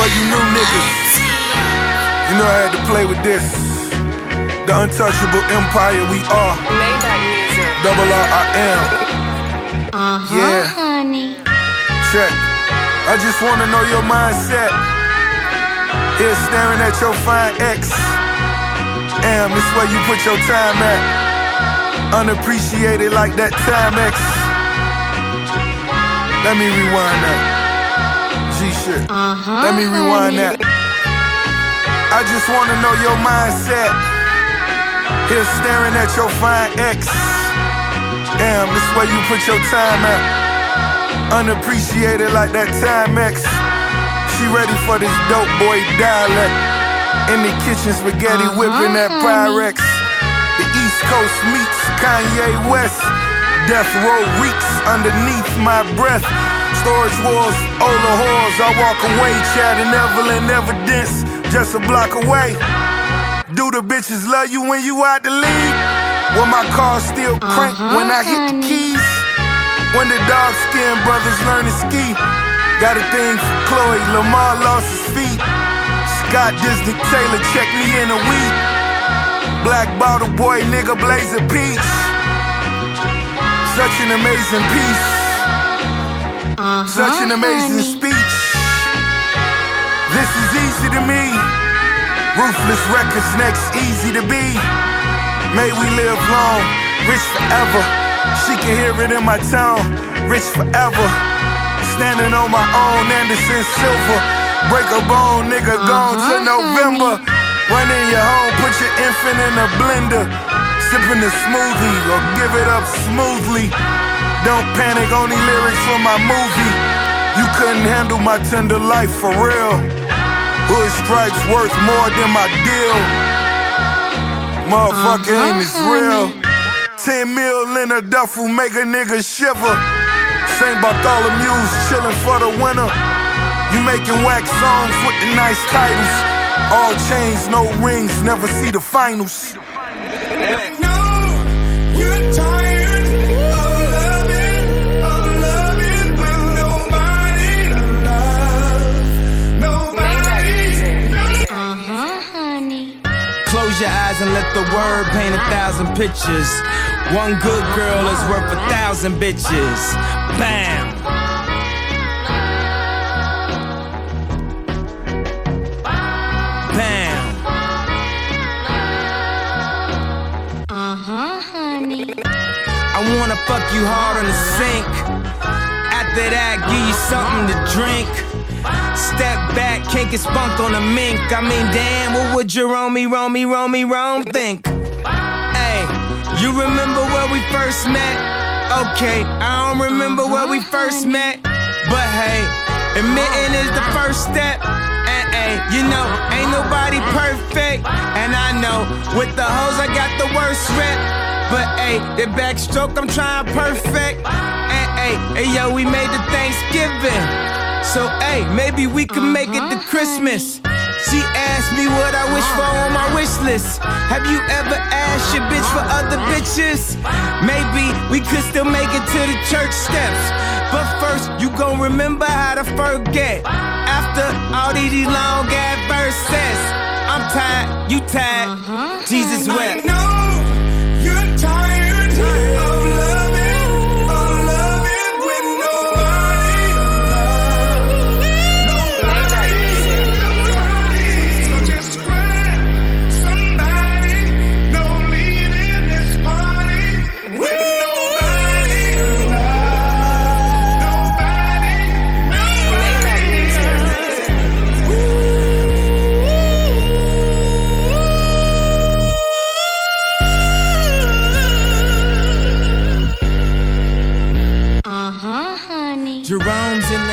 For you new niggas, you know I had to play with this. The untouchable empire we are. Double R I am. Uh-huh, Yeah. honey. Check. I just wanna know your mindset. Here staring at your fine ex. Damn, this where you put your time at. Unappreciated like that Timex. Let me rewind that. G shit. Uh-huh. Let me rewind that. I just wanna know your mindset. Here staring at your fine ex. Damn, this where you put your time at. Unappreciated like that Timex. She ready for this dope boy dialect. In the kitchen, spaghetti Uh-huh, whipping that. Pyrex. The East Coast meets Kanye West. Death row reeks underneath my breath. Storage walls, all the whores. I walk away, Chad and Evelyn evidence. Just a block away. Do the bitches love you when you out the league? When my car still crank Uh-huh, when I hit the keys? When the dark skinned brothers learn to ski. Got a thing for Khloe, Lamar lost his feet. Scott Disney Taylor check me in a week. Black bottle boy, nigga blaze a peach. Such an amazing piece. Uh-huh, Such an amazing honey. speech. This is easy to me. Ruthless records next, easy to be. May we live long, rich forever. She can hear it in my tone, rich forever. Standing on my own, Anderson Silva. Break a bone, nigga, gone to Uh-huh, November. Run in your home, put your infant in a blender. Sipping the smoothie or give it up smoothly. Don't panic, only lyrics for my movie. You couldn't handle my tender life for real. Hood stripes worth more than my deal. Motherfucker, Uh-huh, ain't this real? 10 mil in a duffel make a nigga shiver. St. Bartholomew's chillin' for the winter. You making wax songs with the nice titles. All chains, no rings, never see the finals. Maybach honey. Close your eyes and let the word paint a thousand pictures. One good girl is worth a thousand bitches. Bam! Bam! Uh-huh, honey. I wanna fuck you hard on the sink. After that, give you something to drink. Step back, can't get spunked on a mink. I mean, damn, what would Jerome, Rome, Rome, Rome think? Hey, you remember where we first met? Okay, I don't remember where we first met. But hey, admitting is the first step. And hey, you know, ain't nobody perfect. And I know, with the hoes, I got the worst rep. But hey, the backstroke I'm trying perfect. And hey, hey yo, we made the Thanksgiving. So hey, maybe we can make it to uh-huh. Christmas. She asked me what I wish for on my wish list. Have you ever asked your bitch for other bitches? Maybe we could still make it to the church steps. But first, you gon' remember how to forget. After all these long ass verses, I'm tired, you tired. Uh-huh, Jesus wept. Jerome's in the